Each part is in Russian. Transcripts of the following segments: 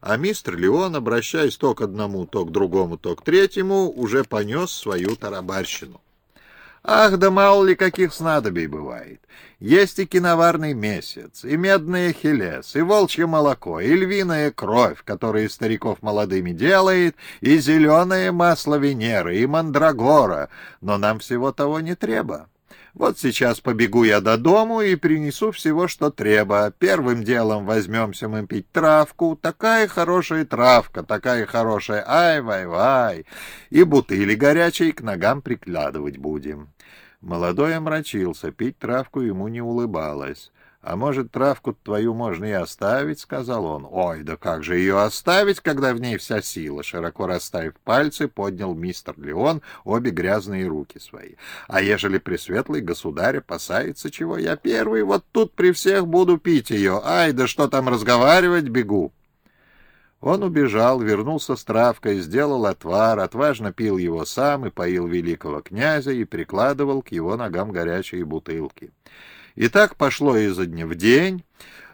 а мистер Леон, обращаясь то к одному, то к другому, то к третьему, уже понес свою тарабарщину. Ах, да мало ли каких снадобий бывает. Есть и киноварный месяц, и медный хелес, и волчье молоко, и львиная кровь, которая стариков молодыми делает, и зеленое масло Венеры, и мандрагора, но нам всего того не треба. Вот сейчас побегу я до дому и принесу всего, что треба. Первым делом возьмемся мы пить травку. Такая хорошая травка, такая хорошая, ай-вай-вай. И бутыли горячей к ногам приглядывать будем. Молодой омрачился, пить травку ему не улыбалось. «А может, травку твою можно и оставить?» — сказал он. «Ой, да как же ее оставить, когда в ней вся сила?» Широко расставив пальцы, поднял мистер Леон обе грязные руки свои. «А ежели пресветлый государь опасается чего, я первый вот тут при всех буду пить ее. Ай, да что там разговаривать, бегу!» Он убежал, вернулся с травкой, сделал отвар, отважно пил его сам и поил великого князя и прикладывал к его ногам горячие бутылки. И так пошло изо дня в день.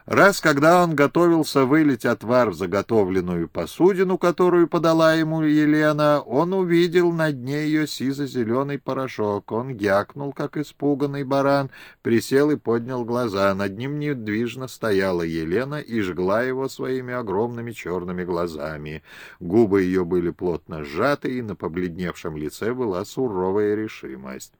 Раз, когда он готовился вылить отвар в заготовленную посудину, которую подала ему Елена, он увидел на дне ее сизо-зеленый порошок. Он гякнул, как испуганный баран, присел и поднял глаза. Над ним недвижно стояла Елена и жгла его своими огромными черными глазами. Губы ее были плотно сжаты, и на побледневшем лице была суровая решимость.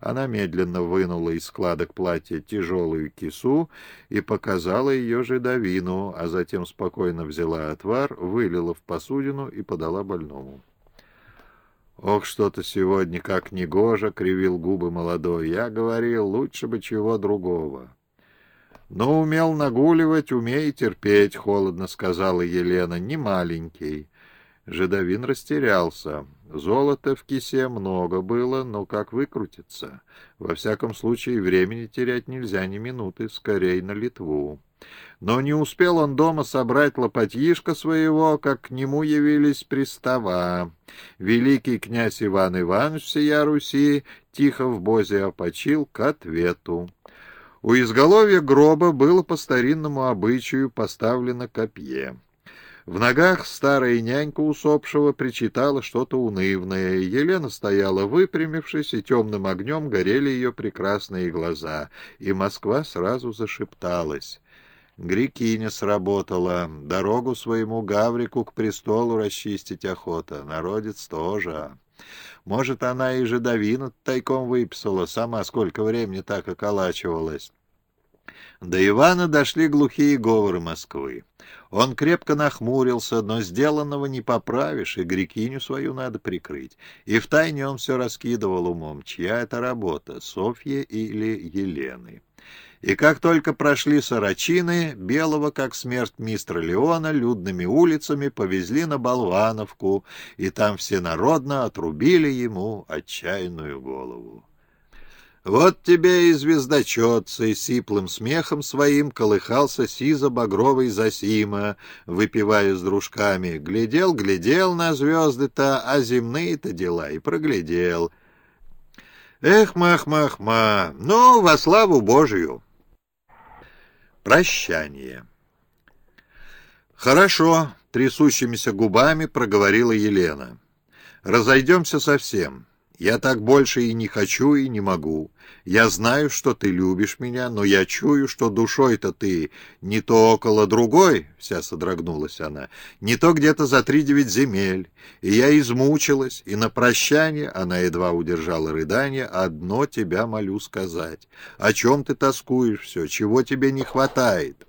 Она медленно вынула из складок платья тяжелую кису и показала ее жидовину, а затем спокойно взяла отвар, вылила в посудину и подала больному. «Ох, что-то сегодня как негоже!» — кривил губы молодой. «Я говорил, лучше бы чего другого». «Но умел нагуливать, умей терпеть», — холодно сказала Елена, — «не маленький». Жидовин растерялся. Золота в кисе много было, но как выкрутиться? Во всяком случае, времени терять нельзя ни минуты, скорей на Литву. Но не успел он дома собрать лопатьишко своего, как к нему явились пристава. Великий князь Иван Иванович всея Руси тихо в бозе опочил к ответу. У изголовья гроба было по старинному обычаю поставлено копье. В ногах старая нянька усопшего причитала что-то унывное. Елена стояла выпрямившись, и темным огнем горели ее прекрасные глаза, и Москва сразу зашепталась. Грекиня сработала. Дорогу своему Гаврику к престолу расчистить охота. Народец тоже. Может, она и жидовину тайком выписала, сама сколько времени так околачивалась. До Ивана дошли глухие говоры Москвы. Он крепко нахмурился, но сделанного не поправишь, и грекиню свою надо прикрыть. И втайне он все раскидывал умом, чья это работа, Софья или Елены. И как только прошли сорочины, белого, как смерть мистера Леона, людными улицами повезли на Болвановку, и там всенародно отрубили ему отчаянную голову. Вот тебе и звездочет, с сиплым смехом своим колыхался сизо-багровый Засима, выпивая с дружками. Глядел, глядел на звезды-то, а земные-то дела и проглядел. Эх, мах-мах-ма, ну, во славу Божию! Прощание. Хорошо, трясущимися губами проговорила Елена. Разойдемся совсем. Я так больше и не хочу, и не могу. Я знаю, что ты любишь меня, но я чую, что душой-то ты не то около другой, — вся содрогнулась она, — не то где-то за три девять земель. И я измучилась, и на прощание, она едва удержала рыдание, одно тебя молю сказать. О чем ты тоскуешь все, чего тебе не хватает?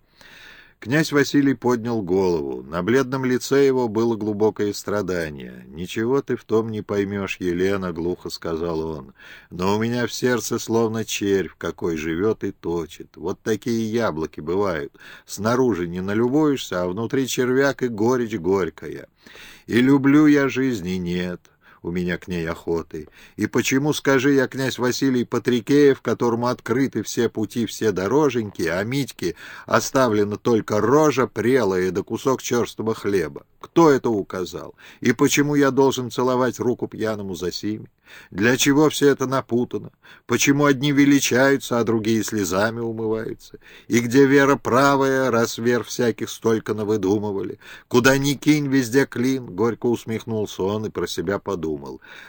Князь Василий поднял голову. На бледном лице его было глубокое страдание. «Ничего ты в том не поймешь, Елена», — глухо сказал он. «Но у меня в сердце словно червь, какой живет и точит. Вот такие яблоки бывают. Снаружи не налюбуешься, а внутри червяк и горечь горькая. И люблю я жизни нет у меня к ней охоты. И почему, скажи я, князь Василий Патрикеев, которому открыты все пути, все дороженьки, а Митьке оставлена только рожа прелая да кусок черстого хлеба? Кто это указал? И почему я должен целовать руку пьяному Зосиме? Для чего все это напутано? Почему одни величаются, а другие слезами умываются? И где вера правая, раз вер всяких столько навыдумывали? Куда ни кинь, везде клин, — горько усмехнулся он и про себя подумал.